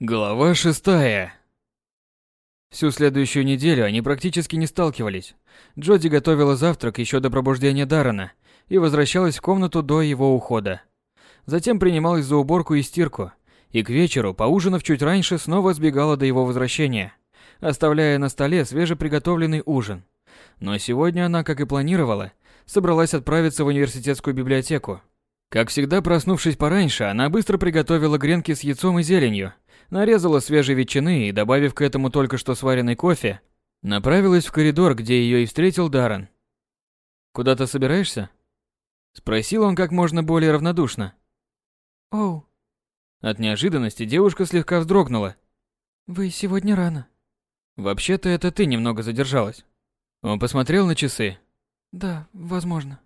Глава шестая. Всю следующую неделю они практически не сталкивались. Джоди готовила завтрак еще до пробуждения Даррена и возвращалась в комнату до его ухода. Затем принималась за уборку и стирку, и к вечеру, поужинав чуть раньше, снова сбегала до его возвращения, оставляя на столе свежеприготовленный ужин. Но сегодня она, как и планировала, собралась отправиться в университетскую библиотеку. Как всегда, проснувшись пораньше, она быстро приготовила гренки с яйцом и зеленью, нарезала свежей ветчины и, добавив к этому только что сваренный кофе, направилась в коридор, где ее и встретил Даррен. «Куда ты собираешься?» Спросил он как можно более равнодушно. «Оу, От неожиданности девушка слегка вздрогнула. вы сегодня рано». «Вообще-то это ты немного задержалась». Он посмотрел на часы. Да, возможно.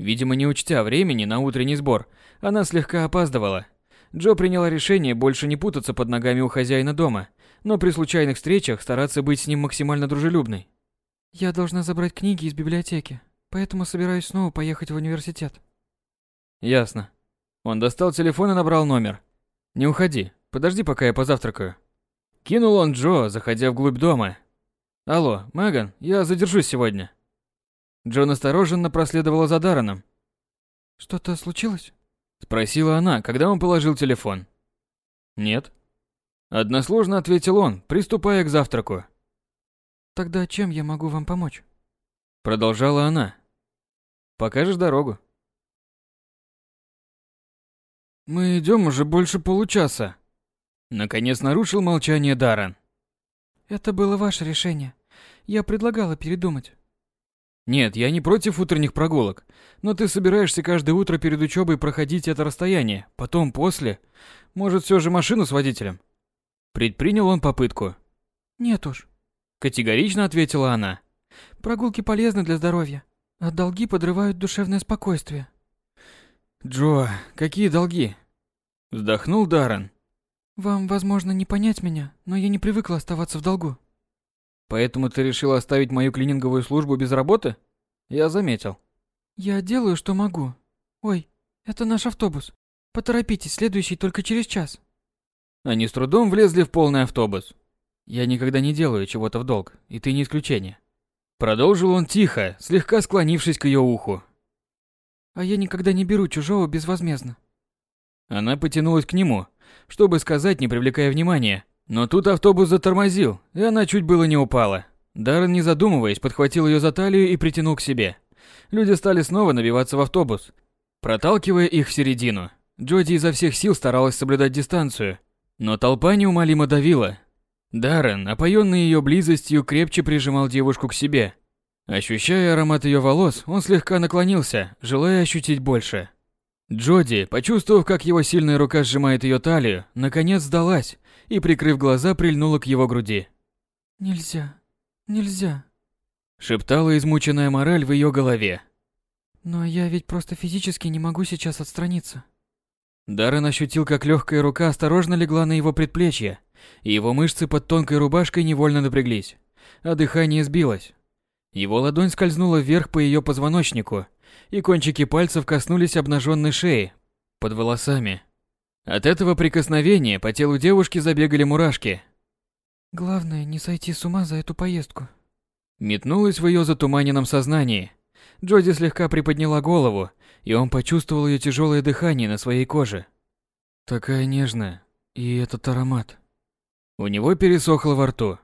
Видимо, не учтя времени на утренний сбор, она слегка опаздывала. Джо приняла решение больше не путаться под ногами у хозяина дома, но при случайных встречах стараться быть с ним максимально дружелюбной. Я должна забрать книги из библиотеки, поэтому собираюсь снова поехать в университет. Ясно. Он достал телефон и набрал номер. Не уходи, подожди, пока я позавтракаю. Кинул он Джо, заходя вглубь дома. Алло, Меган, я задержусь сегодня. Джо настороженно проследовала за Дарреном. Что-то случилось? Спросила она, когда он положил телефон. Нет. Односложно ответил он, приступая к завтраку. Тогда чем я могу вам помочь? Продолжала она. Покажешь дорогу? Мы идем уже больше получаса. Наконец нарушил молчание Даррен. Это было ваше решение. Я предлагала передумать. Нет, я не против утренних прогулок, но ты собираешься каждое утро перед учебой проходить это расстояние, потом после. Может, все же машину с водителем? Предпринял он попытку. Нет уж. Категорично ответила она. Прогулки полезны для здоровья, а долги подрывают душевное спокойствие. Джо, какие долги? Вздохнул Даррен. Вам, возможно, не понять меня, но я не привыкла оставаться в долгу. Поэтому ты решил оставить мою клининговую службу без работы? Я заметил. Я делаю, что могу. Ой, это наш автобус. Поторопитесь, следующий только через час. Они с трудом влезли в полный автобус. Я никогда не делаю чего-то в долг, и ты не исключение. Продолжил он тихо, слегка склонившись к ее уху. А я никогда не беру чужого безвозмездно. Она потянулась к нему, чтобы сказать, не привлекая внимания. Но тут автобус затормозил, и она чуть было не упала. Даррен, не задумываясь, подхватил ее за талию и притянул к себе. Люди стали снова набиваться в автобус, проталкивая их в середину. Джоди изо всех сил старалась соблюдать дистанцию, но толпа неумолимо давила. Даррен, опоенный ее близостью, крепче прижимал девушку к себе. Ощущая аромат ее волос, он слегка наклонился, желая ощутить больше. Джоди, почувствовав, как его сильная рука сжимает ее талию, наконец сдалась и, прикрыв глаза, прильнула к его груди. Нельзя. Нельзя. Шептала измученная мораль в ее голове. Но я ведь просто физически не могу сейчас отстраниться. Даррен ощутил, как легкая рука осторожно легла на его предплечье, и его мышцы под тонкой рубашкой невольно напряглись, а дыхание сбилось. Его ладонь скользнула вверх по ее позвоночнику, и кончики пальцев коснулись обнаженной шеи, под волосами. От этого прикосновения по телу девушки забегали мурашки. Главное, не сойти с ума за эту поездку. Метнулась в ее затуманенном сознании. Джоди слегка приподняла голову, и он почувствовал ее тяжелое дыхание на своей коже. Такая нежная, и этот аромат. У него пересохло во рту.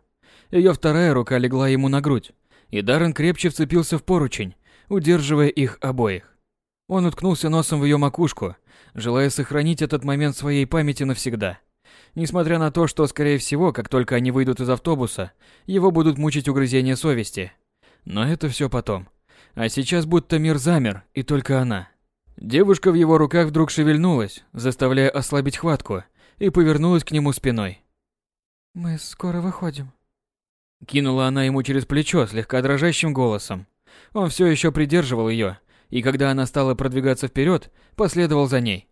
Ее вторая рука легла ему на грудь, и Даррен крепче вцепился в поручень, удерживая их обоих. Он уткнулся носом в ее макушку, желая сохранить этот момент в своей памяти навсегда. Несмотря на то, что, скорее всего, как только они выйдут из автобуса, его будут мучить угрызения совести. Но это все потом. А сейчас будто мир замер, и только она. Девушка в его руках вдруг шевельнулась, заставляя ослабить хватку, и повернулась к нему спиной. Мы скоро выходим. Кинула она ему через плечо слегка дрожащим голосом. Он все еще придерживал ее, и когда она стала продвигаться вперед, последовал за ней.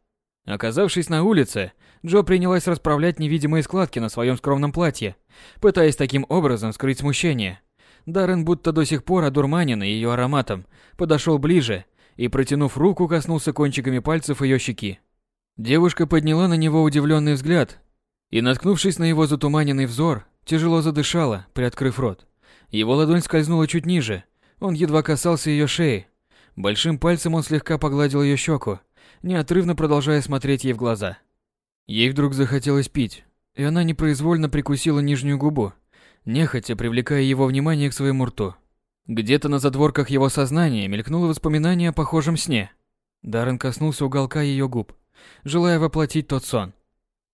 Оказавшись на улице, Джо принялась расправлять невидимые складки на своем скромном платье, пытаясь таким образом скрыть смущение. Даррен, будто до сих пор одурманенный ее ароматом, подошел ближе и, протянув руку, коснулся кончиками пальцев ее щеки. Девушка подняла на него удивленный взгляд И, наткнувшись на его затуманенный взор, тяжело задышала, приоткрыв рот. Его ладонь скользнула чуть ниже, он едва касался ее шеи. Большим пальцем он слегка погладил ее щеку, неотрывно продолжая смотреть ей в глаза. Ей вдруг захотелось пить, и она непроизвольно прикусила нижнюю губу, нехотя привлекая его внимание к своему рту. Где-то на задворках его сознания мелькнуло воспоминание о похожем сне. Даррен коснулся уголка ее губ, желая воплотить тот сон.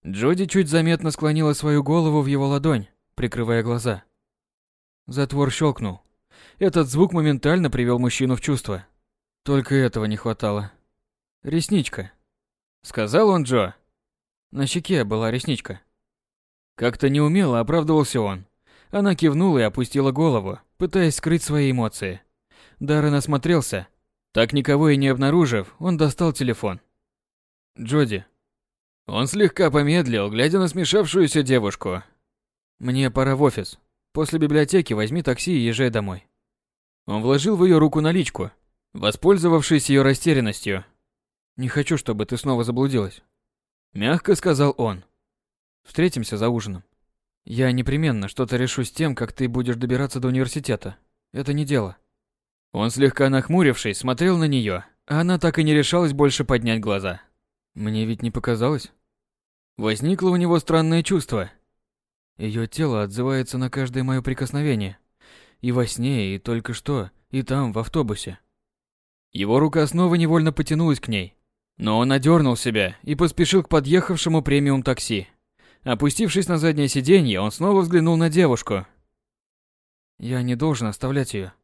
Джоди чуть заметно склонила свою голову в его ладонь, прикрывая глаза. Затвор щелкнул. Этот звук моментально привел мужчину в чувство. Только этого не хватало. «Ресничка», — сказал он Джо. На щеке была ресничка. Как-то неумело оправдывался он. Она кивнула и опустила голову, пытаясь скрыть свои эмоции. Даррен осмотрелся. Так никого и не обнаружив, он достал телефон. «Джоди». Он слегка помедлил, глядя на смешавшуюся девушку. «Мне пора в офис. После библиотеки возьми такси и езжай домой». Он вложил в ее руку наличку, воспользовавшись ее растерянностью. «Не хочу, чтобы ты снова заблудилась», — мягко сказал он. «Встретимся за ужином. Я непременно что-то решу с тем, как ты будешь добираться до университета. Это не дело». Он слегка нахмурившись смотрел на нее, а она так и не решалась больше поднять глаза. Мне ведь не показалось. Возникло у него странное чувство. Ее тело отзывается на каждое мое прикосновение. И во сне, и только что, и там, в автобусе. Его рука снова невольно потянулась к ней. Но он одернул себя и поспешил к подъехавшему премиум такси. Опустившись на заднее сиденье, он снова взглянул на девушку. «Я не должен оставлять ее.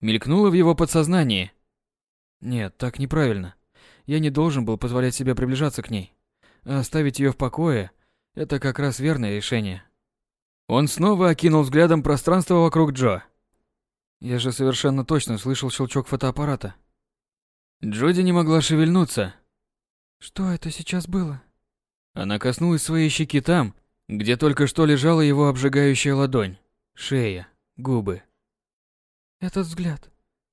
Мелькнуло в его подсознании. Нет, так неправильно. Я не должен был позволять себе приближаться к ней. А оставить ее в покое – это как раз верное решение. Он снова окинул взглядом пространство вокруг Джо. Я же совершенно точно слышал щелчок фотоаппарата. Джоди не могла шевельнуться. Что это сейчас было? Она коснулась своей щеки там, где только что лежала его обжигающая ладонь. Шея, губы. Этот взгляд.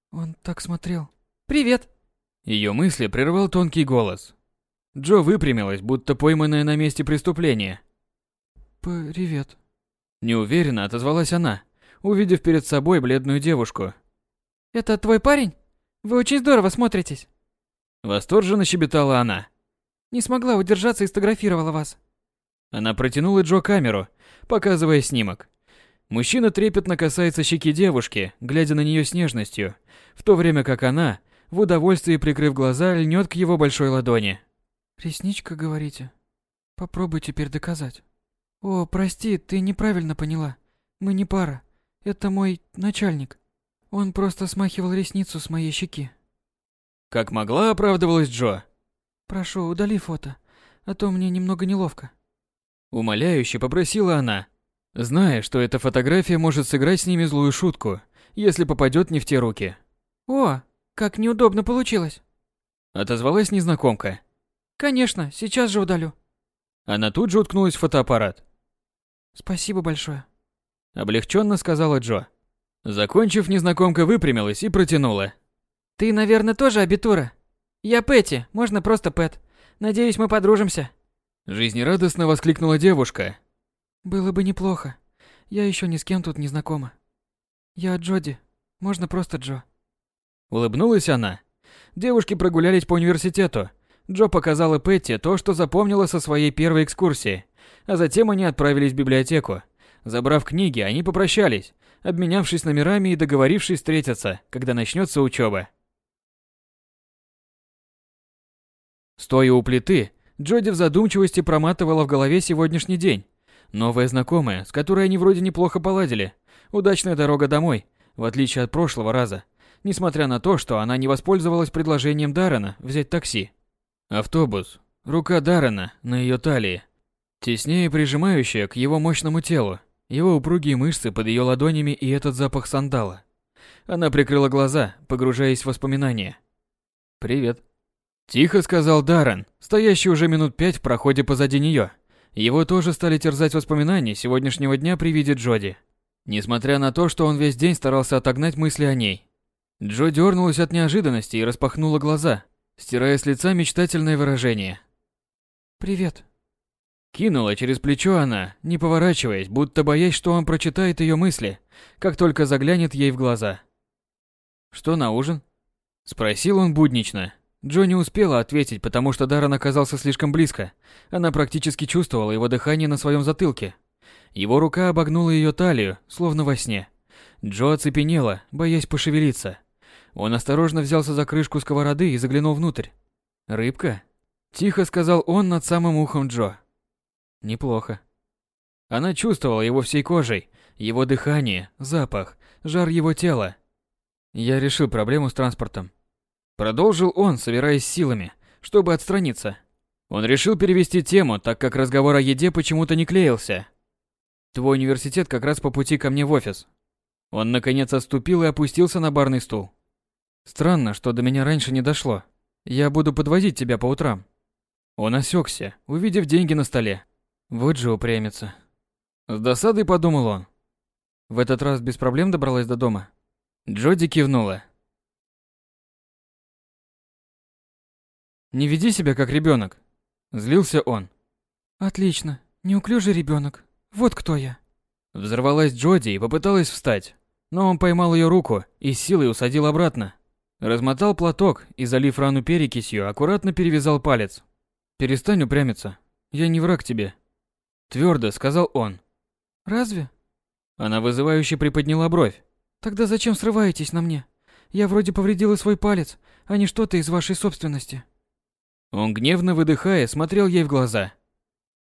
Он так смотрел. «Привет!» Ее мысли прервал тонкий голос. Джо выпрямилась, будто пойманная на месте преступления. «Привет», Неуверенно отозвалась она, увидев перед собой бледную девушку. «Это твой парень? Вы очень здорово смотритесь!» Восторженно щебетала она. «Не смогла удержаться и сфотографировала вас». Она протянула Джо камеру, показывая снимок. Мужчина трепетно касается щеки девушки, глядя на нее с нежностью, в то время как она, в удовольствии прикрыв глаза, льнет к его большой ладони. «Ресничка, говорите? Попробуй теперь доказать». «О, прости, ты неправильно поняла. Мы не пара. Это мой начальник. Он просто смахивал ресницу с моей щеки». Как могла, оправдывалась Джо. «Прошу, удали фото, а то мне немного неловко». Умоляюще попросила она, зная, что эта фотография может сыграть с ними злую шутку, если попадет не в те руки. «О, как неудобно получилось!» Отозвалась незнакомка. «Конечно, сейчас же удалю». Она тут же уткнулась в фотоаппарат. Спасибо большое. Облегченно сказала Джо. Закончив, незнакомка выпрямилась и протянула. Ты, наверное, тоже абитура? Я Пэти, можно просто Пэт. Надеюсь, мы подружимся. Жизнерадостно воскликнула девушка. Было бы неплохо. Я еще ни с кем тут не знакома. Я Джоди. Можно просто Джо. Улыбнулась она. Девушки прогулялись по университету. Джо показала Петти то, что запомнила со своей первой экскурсии – а затем они отправились в библиотеку. Забрав книги, они попрощались, обменявшись номерами и договорившись встретиться, когда начнется учеба. Стоя у плиты, Джоди в задумчивости проматывала в голове сегодняшний день. Новая знакомая, с которой они вроде неплохо поладили. Удачная дорога домой, в отличие от прошлого раза. Несмотря на то, что она не воспользовалась предложением Даррена взять такси. Автобус. Рука Даррена на ее талии. Теснее прижимающая к его мощному телу, его упругие мышцы под ее ладонями и этот запах сандала. Она прикрыла глаза, погружаясь в воспоминания. «Привет», – тихо сказал Даррен, стоящий уже минут пять в проходе позади нее. Его тоже стали терзать воспоминания сегодняшнего дня при виде Джоди. Несмотря на то, что он весь день старался отогнать мысли о ней. Джо дернулась от неожиданности и распахнула глаза, стирая с лица мечтательное выражение. «Привет», Кинула через плечо она, не поворачиваясь, будто боясь, что он прочитает ее мысли, как только заглянет ей в глаза. «Что на ужин?» Спросил он буднично. Джо не успела ответить, потому что Даррен оказался слишком близко. Она практически чувствовала его дыхание на своем затылке. Его рука обогнула ее талию, словно во сне. Джо оцепенела, боясь пошевелиться. Он осторожно взялся за крышку сковороды и заглянул внутрь. «Рыбка?» – тихо сказал он над самым ухом Джо. «Неплохо». Она чувствовала его всей кожей, его дыхание, запах, жар его тела. Я решил проблему с транспортом. Продолжил он, собираясь силами, чтобы отстраниться. Он решил перевести тему, так как разговор о еде почему-то не клеился. Твой университет как раз по пути ко мне в офис. Он наконец отступил и опустился на барный стул. Странно, что до меня раньше не дошло. Я буду подвозить тебя по утрам. Он осекся, увидев деньги на столе. Вот же упрямится. С досадой подумал он. В этот раз без проблем добралась до дома. Джоди кивнула. Не веди себя как ребенок. Злился он. Отлично. Неуклюжий ребенок. Вот кто я. Взорвалась Джоди и попыталась встать. Но он поймал ее руку и силой усадил обратно. Размотал платок и, залив рану перекисью, аккуратно перевязал палец. «Перестань упрямиться. Я не враг тебе». Твердо сказал он. «Разве?» Она вызывающе приподняла бровь. «Тогда зачем срываетесь на мне? Я вроде повредила свой палец, а не что-то из вашей собственности». Он гневно выдыхая смотрел ей в глаза.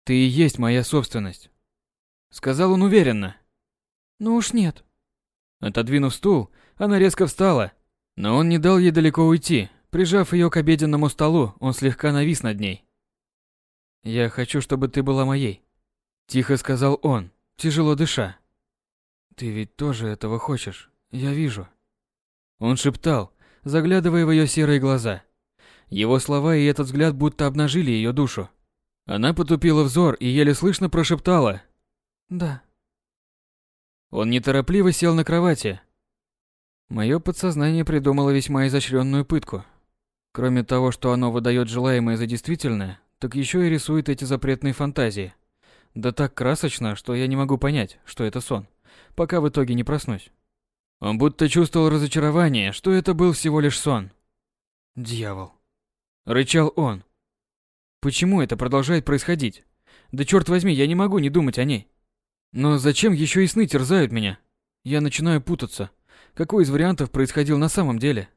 «Ты и есть моя собственность», — сказал он уверенно. «Ну уж нет». Отодвинув стул, она резко встала, но он не дал ей далеко уйти. Прижав ее к обеденному столу, он слегка навис над ней. «Я хочу, чтобы ты была моей», — тихо сказал он, тяжело дыша. «Ты ведь тоже этого хочешь, я вижу». Он шептал, заглядывая в ее серые глаза. Его слова и этот взгляд будто обнажили ее душу. Она потупила взор и еле слышно прошептала «Да». Он неторопливо сел на кровати. Мое подсознание придумало весьма изощренную пытку. Кроме того, что оно выдает желаемое за действительное, так еще и рисует эти запретные фантазии. Да так красочно, что я не могу понять, что это сон, пока в итоге не проснусь. Он будто чувствовал разочарование, что это был всего лишь сон. Дьявол. Рычал он. Почему это продолжает происходить? Да черт возьми, я не могу не думать о ней. Но зачем еще и сны терзают меня? Я начинаю путаться. Какой из вариантов происходил на самом деле?